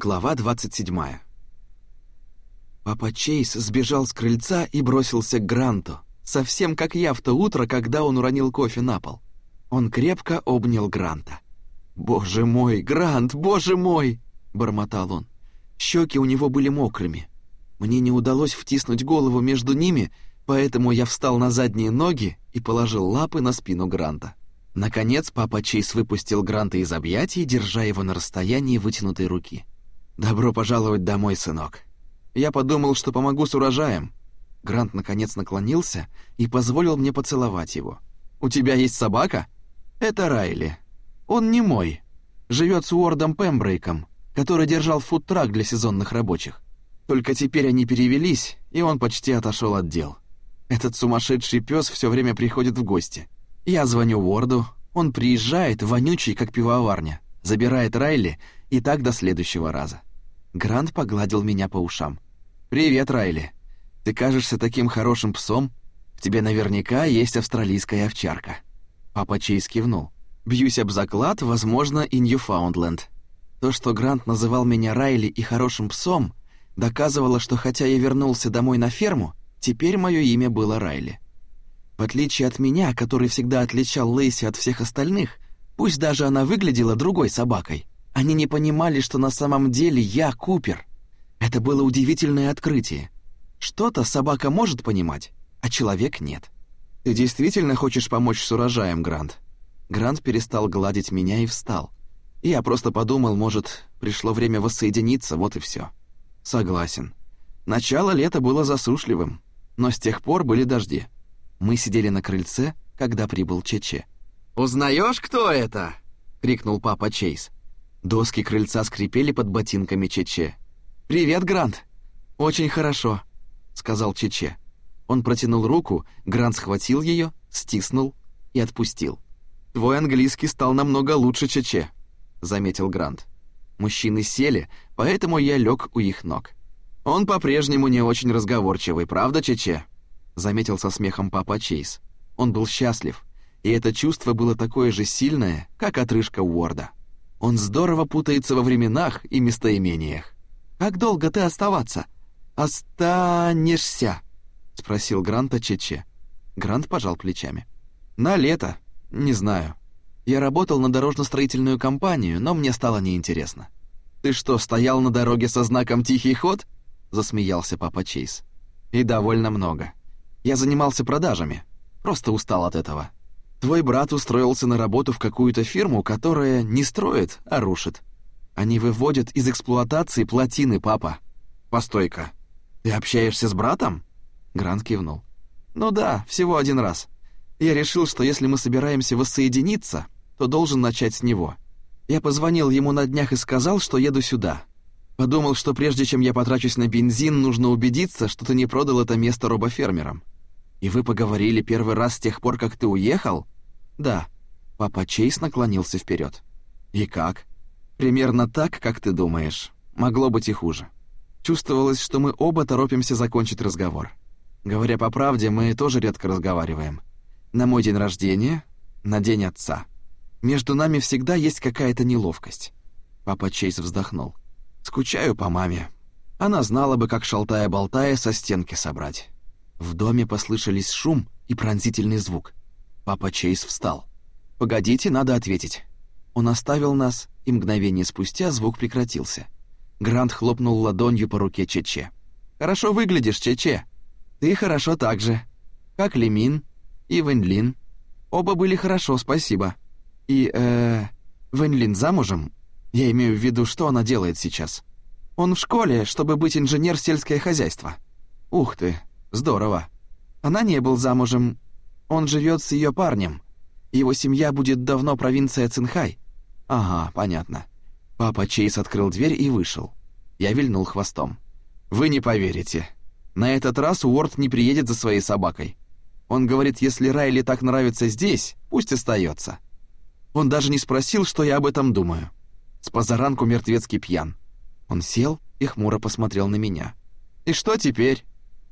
Глава 27. Папа Чейз сбежал с крыльца и бросился к Гранту, совсем как я в то утро, когда он уронил кофе на пол. Он крепко обнял Гранта. «Боже мой, Грант, боже мой!» — бормотал он. Щеки у него были мокрыми. Мне не удалось втиснуть голову между ними, поэтому я встал на задние ноги и положил лапы на спину Гранта. Наконец папа Чейз выпустил Гранта из объятий, держа его на расстоянии вытянутой руки. «Добро пожаловать домой, сынок. Я подумал, что помогу с урожаем». Грант наконец наклонился и позволил мне поцеловать его. «У тебя есть собака?» «Это Райли. Он не мой. Живет с Уордом Пембрейком, который держал фудтрак для сезонных рабочих. Только теперь они перевелись, и он почти отошел от дел. Этот сумасшедший пес все время приходит в гости. Я звоню Уорду, он приезжает, вонючий, как пивоварня, забирает Райли, и так до следующего раза. Грант погладил меня по ушам. «Привет, Райли. Ты кажешься таким хорошим псом. В тебе наверняка есть австралийская овчарка». Папа Чейз кивнул. «Бьюсь об заклад, возможно, и Ньюфаундленд. То, что Грант называл меня Райли и хорошим псом, доказывало, что хотя я вернулся домой на ферму, теперь мое имя было Райли. В отличие от меня, который всегда отличал Лейси от всех остальных, пусть даже она выглядела другой собакой, они не понимали, что на самом деле я Купер. Это было удивительное открытие. Что-то собака может понимать, а человек нет. Ты действительно хочешь помочь с урожаем, Грант? Грант перестал гладить меня и встал. Я просто подумал, может, пришло время воссоединиться, вот и все. Согласен. Начало лета было засушливым, но с тех пор были дожди. Мы сидели на крыльце, когда прибыл Чече. «Узнаешь, кто это?» — крикнул папа Чейз. Доски крыльца скрипели под ботинками Чече. «Привет, Грант!» «Очень хорошо», — сказал Чече. Он протянул руку, Грант схватил ее, стиснул и отпустил. «Твой английский стал намного лучше, Чече», — заметил Грант. Мужчины сели, поэтому я лег у их ног. «Он по-прежнему не очень разговорчивый, правда, Чече?» — заметил со смехом папа Чейз. Он был счастлив, и это чувство было такое же сильное, как отрыжка Уорда. Он здорово путается во временах и местоимениях. Как долго ты оставаться? Останешься? спросил Гранта Чече. Грант пожал плечами. На лето, не знаю. Я работал на дорожно-строительную компанию, но мне стало неинтересно. Ты что, стоял на дороге со знаком «Тихий ход»? засмеялся папа Чейз. И довольно много. Я занимался продажами. Просто устал от этого. Твой брат устроился на работу в какую-то фирму, которая не строит, а рушит. Они выводят из эксплуатации плотины, папа. Постой-ка. Ты общаешься с братом? Грант кивнул. Ну да, всего один раз. Я решил, что если мы собираемся воссоединиться, то должен начать с него. Я позвонил ему на днях и сказал, что еду сюда. Подумал, что прежде чем я потрачусь на бензин, нужно убедиться, что ты не продал это место робофермерам. «И вы поговорили первый раз с тех пор, как ты уехал?» «Да». Папа Чейз наклонился вперед. «И как?» «Примерно так, как ты думаешь. Могло быть и хуже. Чувствовалось, что мы оба торопимся закончить разговор. Говоря по правде, мы тоже редко разговариваем. На мой день рождения, на день отца. Между нами всегда есть какая-то неловкость». Папа Чейз вздохнул. «Скучаю по маме. Она знала бы, как шалтая-болтая со стенки собрать». В доме послышались шум и пронзительный звук. Папа Чейз встал. «Погодите, надо ответить». Он оставил нас, и мгновение спустя звук прекратился. Грант хлопнул ладонью по руке Чече. «Хорошо выглядишь, Чече. Ты хорошо так же. Как Лемин и Вэньлин. Оба были хорошо, спасибо. И, э, Вэньлин замужем? Я имею в виду, что она делает сейчас. Он в школе, чтобы быть инженер сельское хозяйство. Ух ты, Здорово. Она не был замужем. Он живет с ее парнем. Его семья будет давно провинция Цинхай. Ага, понятно. Папа Чейз открыл дверь и вышел. Я вильнул хвостом. Вы не поверите. На этот раз Уорд не приедет за своей собакой. Он говорит, если Райли так нравится здесь, пусть остается. Он даже не спросил, что я об этом думаю. С позаранку мертвецкий пьян. Он сел и хмуро посмотрел на меня. «И что теперь?»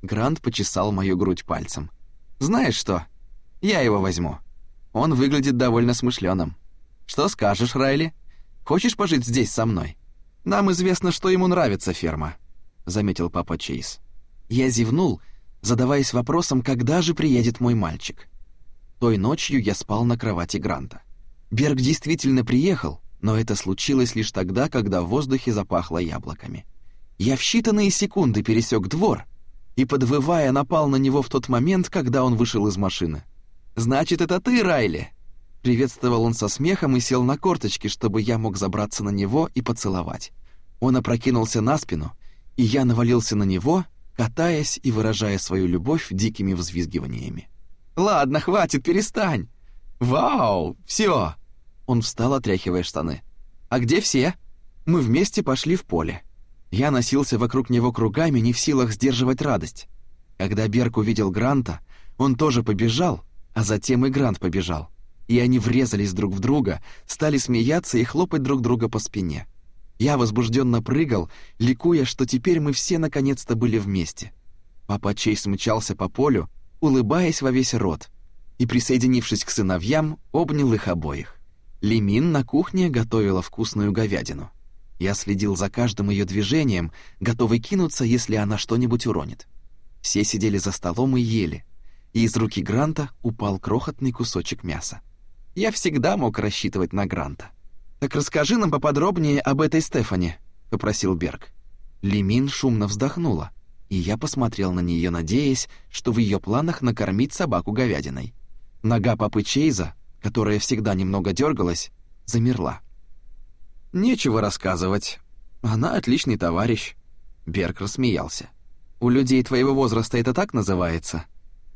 Грант почесал мою грудь пальцем. «Знаешь что? Я его возьму. Он выглядит довольно смышленым. Что скажешь, Райли? Хочешь пожить здесь со мной?» Нам известно, что ему нравится ферма», — заметил папа Чейз. Я зевнул, задаваясь вопросом, когда же приедет мой мальчик. Той ночью я спал на кровати Гранта. Берг действительно приехал, но это случилось лишь тогда, когда в воздухе запахло яблоками. Я в считанные секунды пересек двор и, подвывая, напал на него в тот момент, когда он вышел из машины. «Значит, это ты, Райли?» Приветствовал он со смехом и сел на корточки, чтобы я мог забраться на него и поцеловать. Он опрокинулся на спину, и я навалился на него, катаясь и выражая свою любовь дикими взвизгиваниями. «Ладно, хватит, перестань!» «Вау, все!» Он встал, отряхивая штаны. «А где все?» Мы вместе пошли в поле. Я носился вокруг него кругами, не в силах сдерживать радость. Когда Берг увидел Гранта, он тоже побежал, а затем и Грант побежал и они врезались друг в друга, стали смеяться и хлопать друг друга по спине. Я возбужденно прыгал, ликуя, что теперь мы все наконец-то были вместе. Папа Чейз мчался по полю, улыбаясь во весь рот, и, присоединившись к сыновьям, обнял их обоих. Лимин на кухне готовила вкусную говядину. Я следил за каждым ее движением, готовый кинуться, если она что-нибудь уронит. Все сидели за столом и ели, и из руки Гранта упал крохотный кусочек мяса. Я всегда мог рассчитывать на Гранта. «Так расскажи нам поподробнее об этой Стефане», — попросил Берг. Лимин шумно вздохнула, и я посмотрел на нее, надеясь, что в ее планах накормить собаку говядиной. Нога папы Чейза, которая всегда немного дергалась, замерла. «Нечего рассказывать. Она отличный товарищ». Берг рассмеялся. «У людей твоего возраста это так называется?»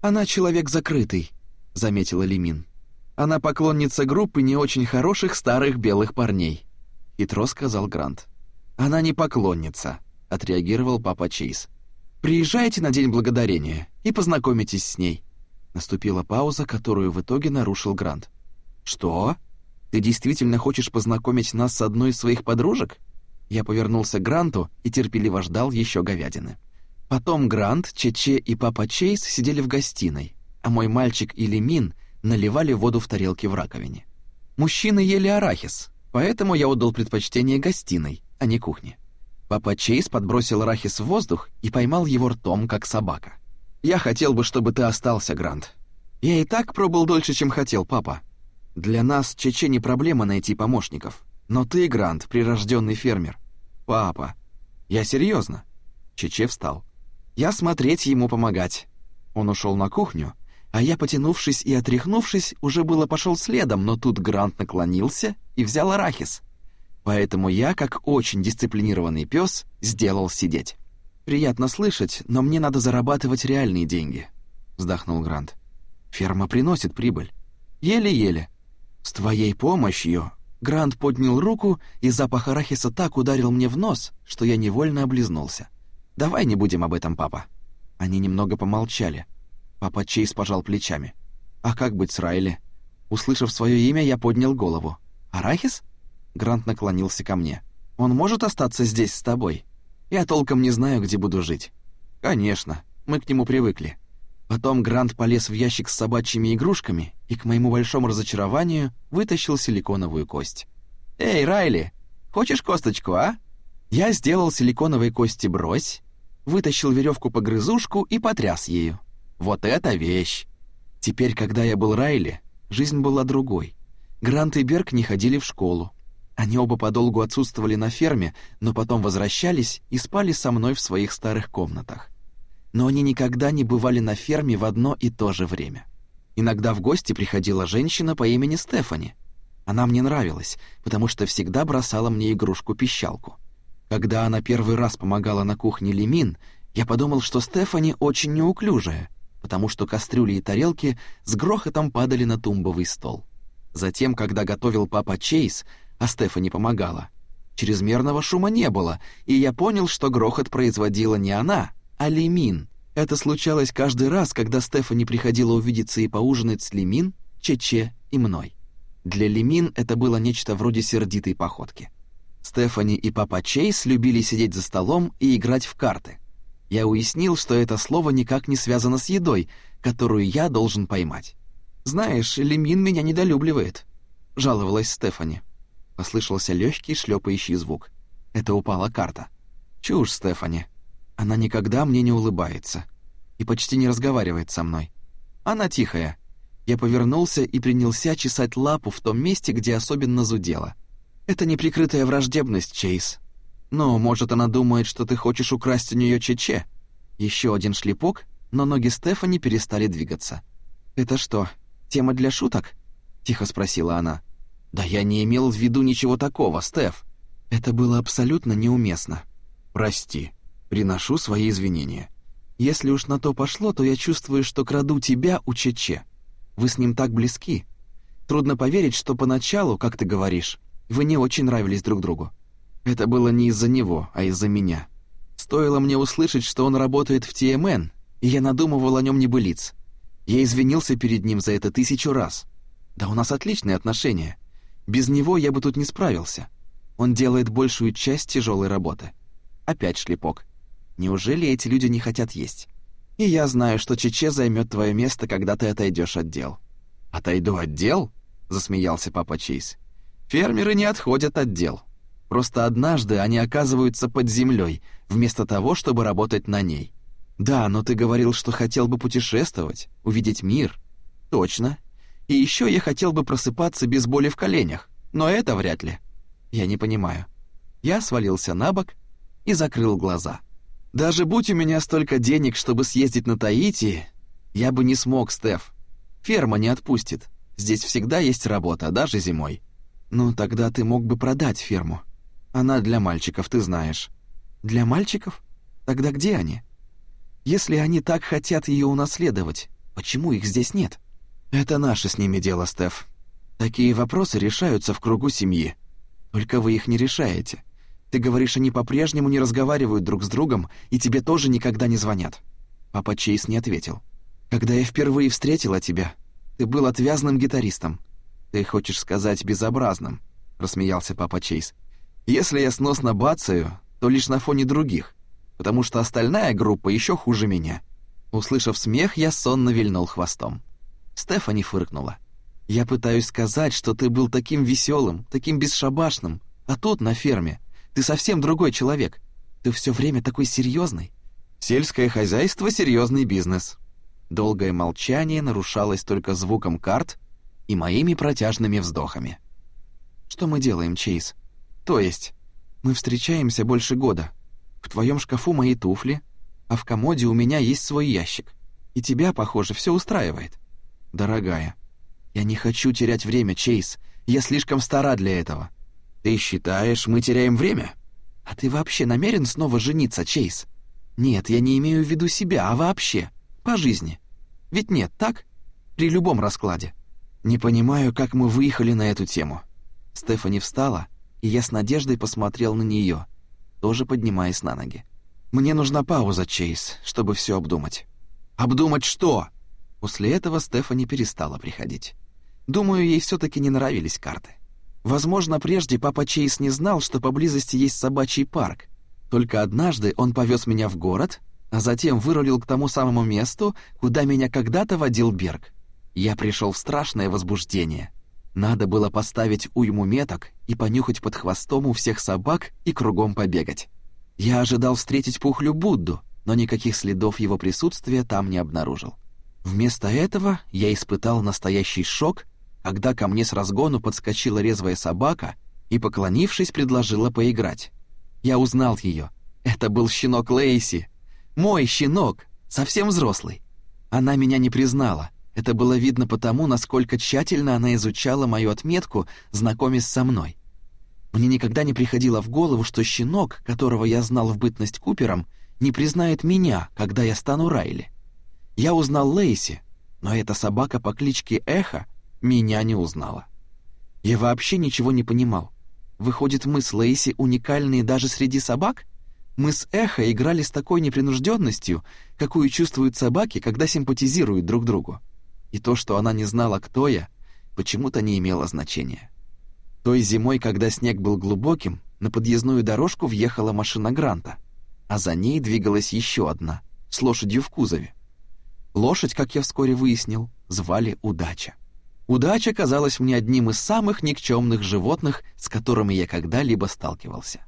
«Она человек закрытый», — заметила Лимин. Она поклонница группы не очень хороших старых белых парней», — хитро сказал Грант. «Она не поклонница», — отреагировал папа Чейз. «Приезжайте на День Благодарения и познакомитесь с ней». Наступила пауза, которую в итоге нарушил Грант. «Что? Ты действительно хочешь познакомить нас с одной из своих подружек?» Я повернулся к Гранту и терпеливо ждал еще говядины. Потом Грант, Чече и папа Чейз сидели в гостиной, а мой мальчик Илимин наливали воду в тарелки в раковине. Мужчины ели арахис, поэтому я отдал предпочтение гостиной, а не кухне. Папа Чейз подбросил арахис в воздух и поймал его ртом, как собака. «Я хотел бы, чтобы ты остался, Грант. Я и так пробыл дольше, чем хотел, папа. Для нас, Чече, не проблема найти помощников. Но ты, Грант, прирожденный фермер. Папа. Я серьезно. Чече встал. Я смотреть ему помогать. Он ушел на кухню, а я, потянувшись и отряхнувшись, уже было пошел следом, но тут Грант наклонился и взял арахис. Поэтому я, как очень дисциплинированный пес, сделал сидеть. «Приятно слышать, но мне надо зарабатывать реальные деньги», — вздохнул Грант. «Ферма приносит прибыль. Еле-еле. С твоей помощью...» Грант поднял руку, и запах арахиса так ударил мне в нос, что я невольно облизнулся. «Давай не будем об этом, папа». Они немного помолчали — Папа Чейз пожал плечами. «А как быть с Райли?» Услышав свое имя, я поднял голову. «Арахис?» Грант наклонился ко мне. «Он может остаться здесь с тобой? Я толком не знаю, где буду жить». «Конечно, мы к нему привыкли». Потом Грант полез в ящик с собачьими игрушками и, к моему большому разочарованию, вытащил силиконовую кость. «Эй, Райли, хочешь косточку, а?» Я сделал силиконовые кости брось, вытащил веревку-погрызушку и потряс ею. Вот это вещь! Теперь, когда я был Райли, жизнь была другой. Грант и Берг не ходили в школу. Они оба подолгу отсутствовали на ферме, но потом возвращались и спали со мной в своих старых комнатах. Но они никогда не бывали на ферме в одно и то же время. Иногда в гости приходила женщина по имени Стефани. Она мне нравилась, потому что всегда бросала мне игрушку-пищалку. Когда она первый раз помогала на кухне Лемин, я подумал, что Стефани очень неуклюжая — потому что кастрюли и тарелки с грохотом падали на дубовый стол. Затем, когда готовил папа Чейз, а Стефани помогала, чрезмерного шума не было, и я понял, что грохот производила не она, а Лимин. Это случалось каждый раз, когда Стефани приходила увидеться и поужинать с Лимин, Чече и мной. Для Лимин это было нечто вроде сердитой походки. Стефани и папа Чейз любили сидеть за столом и играть в карты — я уяснил, что это слово никак не связано с едой, которую я должен поймать. «Знаешь, Лемин меня недолюбливает», — жаловалась Стефани. Послышался легкий шлепающий звук. Это упала карта. Чушь, Стефани. Она никогда мне не улыбается и почти не разговаривает со мной. Она тихая. Я повернулся и принялся чесать лапу в том месте, где особенно зудело. Это неприкрытая враждебность, Чейз. Но, может, она думает, что ты хочешь украсть у нее Чече? Еще один шлепок, но ноги Стефани перестали двигаться. «Это что, тема для шуток?» — тихо спросила она. «Да я не имел в виду ничего такого, Стеф. Это было абсолютно неуместно. Прости, приношу свои извинения. Если уж на то пошло, то я чувствую, что краду тебя у Чече. Вы с ним так близки. Трудно поверить, что поначалу, как ты говоришь, вы не очень нравились друг другу. Это было не из-за него, а из-за меня. Стоило мне услышать, что он работает в ТМН, и я надумывал о нем небылиц. Я извинился перед ним за это тысячу раз. Да у нас отличные отношения. Без него я бы тут не справился. Он делает большую часть тяжелой работы. Опять шлепок. Неужели эти люди не хотят есть? И я знаю, что Чече займет твое место, когда ты отойдешь от дел. Отойду от дел? засмеялся папа Чейз. Фермеры не отходят от дел. Просто однажды они оказываются под землей, вместо того, чтобы работать на ней. Да, но ты говорил, что хотел бы путешествовать, увидеть мир. Точно. И еще я хотел бы просыпаться без боли в коленях, но это вряд ли. Я не понимаю. Я свалился на бок и закрыл глаза. Даже будь у меня столько денег, чтобы съездить на Таити, я бы не смог, Стеф. Ферма не отпустит. Здесь всегда есть работа, даже зимой. Ну, тогда ты мог бы продать ферму. Она для мальчиков, ты знаешь. Для мальчиков? Тогда где они? Если они так хотят ее унаследовать, почему их здесь нет? Это наше с ними дело, Стеф. Такие вопросы решаются в кругу семьи. Только вы их не решаете. Ты говоришь, они по-прежнему не разговаривают друг с другом, и тебе тоже никогда не звонят. Папа Чейз не ответил. Когда я впервые встретила тебя, ты был отвязным гитаристом. Ты хочешь сказать безобразным, рассмеялся папа Чейз. Если я сносно бацаю, то лишь на фоне других, потому что остальная группа еще хуже меня. Услышав смех, я сонно вильнул хвостом. Стефани фыркнула. Я пытаюсь сказать, что ты был таким веселым, таким бесшабашным, а тут на ферме ты совсем другой человек. Ты все время такой серьезный. Сельское хозяйство серьезный бизнес. Долгое молчание нарушалось только звуком карт и моими протяжными вздохами. Что мы делаем, Чейз? То есть, мы встречаемся больше года. В твоем шкафу мои туфли, а в комоде у меня есть свой ящик. И тебя, похоже, все устраивает. Дорогая, я не хочу терять время, Чейз. Я слишком стара для этого. Ты считаешь, мы теряем время? А ты вообще намерен снова жениться, Чейз? Нет, я не имею в виду себя, а вообще, по жизни. Ведь нет, так? При любом раскладе. Не понимаю, как мы выехали на эту тему. Стефани встала, и я с надеждой посмотрел на нее, тоже поднимаясь на ноги. Мне нужна пауза, Чейз, чтобы все обдумать. Обдумать что? После этого Стефани перестала приходить. Думаю, ей все таки не нравились карты. Возможно, прежде папа Чейз не знал, что поблизости есть собачий парк. Только однажды он повез меня в город, а затем вырулил к тому самому месту, куда меня когда-то водил Берг. Я пришел в страшное возбуждение. Надо было поставить уйму меток и понюхать под хвостом у всех собак и кругом побегать. Я ожидал встретить Пухлю Будду, но никаких следов его присутствия там не обнаружил. Вместо этого я испытал настоящий шок когда ко мне с разгону подскочила резвая собака и, поклонившись, предложила поиграть. Я узнал ее. Это был щенок Лейси. Мой щенок, совсем взрослый. Она меня не признала. Это было видно потому, насколько тщательно она изучала мою отметку, знакомясь со мной. Мне никогда не приходило в голову, что щенок, которого я знал в бытность Купером, не признает меня, когда я стану Райли. Я узнал Лейси, но эта собака по кличке Эхо меня не узнала. Я вообще ничего не понимал. Выходит, мы с Лейси уникальные даже среди собак? Мы с Эхо играли с такой непринужденностью, какую чувствуют собаки, когда симпатизируют друг другу. И то, что она не знала, кто я, почему-то не имело значения. Той зимой, когда снег был глубоким, на подъездную дорожку въехала машина Гранта, а за ней двигалась еще одна, с лошадью в кузове. Лошадь, как я вскоре выяснил, звали Удача. Удача казалась мне одним из самых никчемных животных, с которыми я когда-либо сталкивался.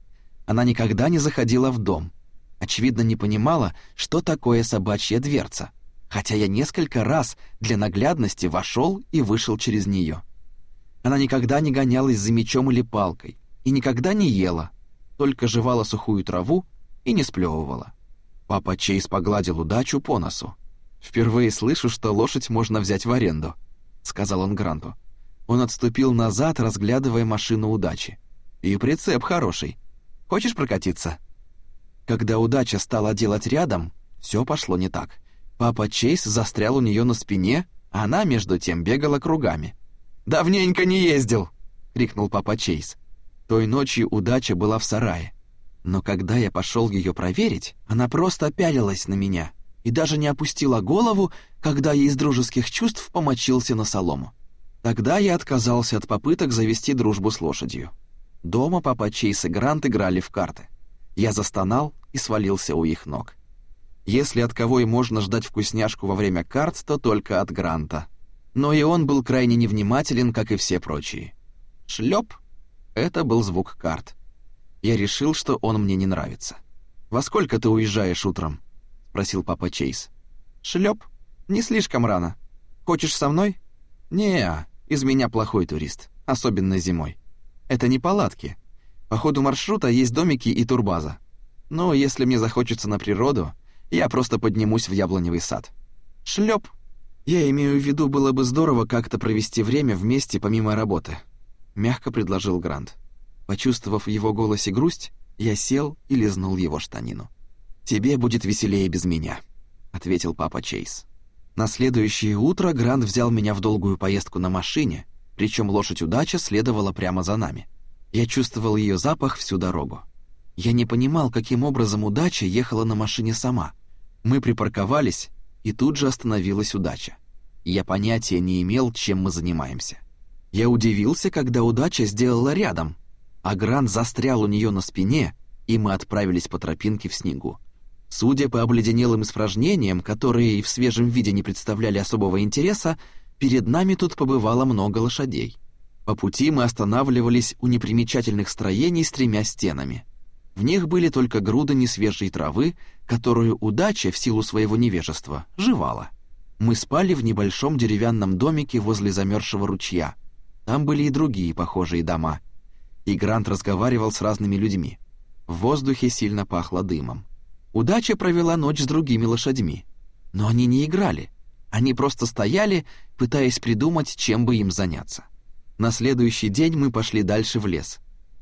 Она никогда не заходила в дом. Очевидно, не понимала, что такое собачья дверца, хотя я несколько раз для наглядности вошел и вышел через нее. Она никогда не гонялась за мечом или палкой и никогда не ела, только жевала сухую траву и не сплевывала. Папа Чейз погладил удачу по носу. «Впервые слышу, что лошадь можно взять в аренду», — сказал он Гранту. Он отступил назад, разглядывая машину удачи. «И прицеп хороший. Хочешь прокатиться?» Когда удача стала делать рядом, все пошло не так. Папа Чейз застрял у нее на спине, а она, между тем, бегала кругами. «Давненько не ездил!» — крикнул папа Чейз. Той ночью удача была в сарае. Но когда я пошел ее проверить, она просто пялилась на меня и даже не опустила голову, когда я из дружеских чувств помочился на солому. Тогда я отказался от попыток завести дружбу с лошадью. Дома папа Чейз и Грант играли в карты. Я застонал и свалился у их ног. Если от кого и можно ждать вкусняшку во время карт, то только от Гранта. Но и он был крайне невнимателен, как и все прочие. Шлеп — это был звук карт. Я решил, что он мне не нравится. «Во сколько ты уезжаешь утром?» — спросил папа Чейз. «Шлеп. Не слишком рано. Хочешь со мной?» «Не, из меня плохой турист, особенно зимой. Это не палатки. По ходу маршрута есть домики и турбаза. Но если мне захочется на природу, я просто поднимусь в яблоневый сад. Шлеп. Я имею в виду, было бы здорово как-то провести время вместе помимо работы, мягко предложил Грант. Почувствовав в его голосе грусть, я сел и лизнул его штанину. Тебе будет веселее без меня, ответил папа Чейз. На следующее утро Грант взял меня в долгую поездку на машине, причем лошадь удача следовала прямо за нами. Я чувствовал ее запах всю дорогу. Я не понимал, каким образом удача ехала на машине сама. Мы припарковались, и тут же остановилась удача. Я понятия не имел, чем мы занимаемся. Я удивился, когда удача сделала рядом, а Грант застрял у нее на спине, и мы отправились по тропинке в снегу. Судя по обледенелым испражнениям, которые и в свежем виде не представляли особого интереса, перед нами тут побывало много лошадей. По пути мы останавливались у непримечательных строений с тремя стенами. В них были только груды несвежей травы, которую удача, в силу своего невежества, жевала. Мы спали в небольшом деревянном домике возле замерзшего ручья. Там были и другие похожие дома. И Грант разговаривал с разными людьми. В воздухе сильно пахло дымом. Удача провела ночь с другими лошадьми. Но они не играли. Они просто стояли, пытаясь придумать, чем бы им заняться. На следующий день мы пошли дальше в лес.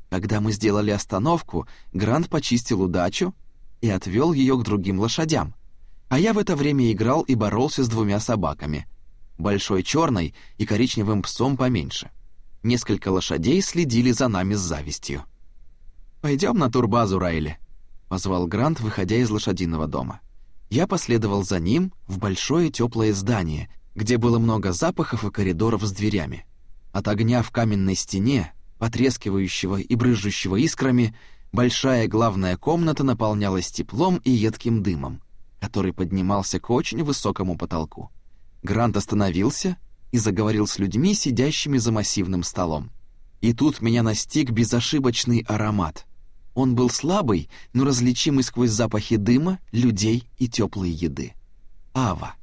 Когда мы сделали остановку, Грант почистил удачу и отвел ее к другим лошадям. А я в это время играл и боролся с двумя собаками. Большой черной и коричневым псом поменьше. Несколько лошадей следили за нами с завистью. Пойдем на турбазу, Райли», позвал Грант, выходя из лошадиного дома. Я последовал за ним в большое теплое здание, где было много запахов и коридоров с дверями. От огня в каменной стене, потрескивающего и брызжущего искрами, большая главная комната наполнялась теплом и едким дымом, который поднимался к очень высокому потолку. Грант остановился и заговорил с людьми, сидящими за массивным столом. И тут меня настиг безошибочный аромат — он был слабый, но различимый сквозь запахи дыма, людей и теплой еды. Ава.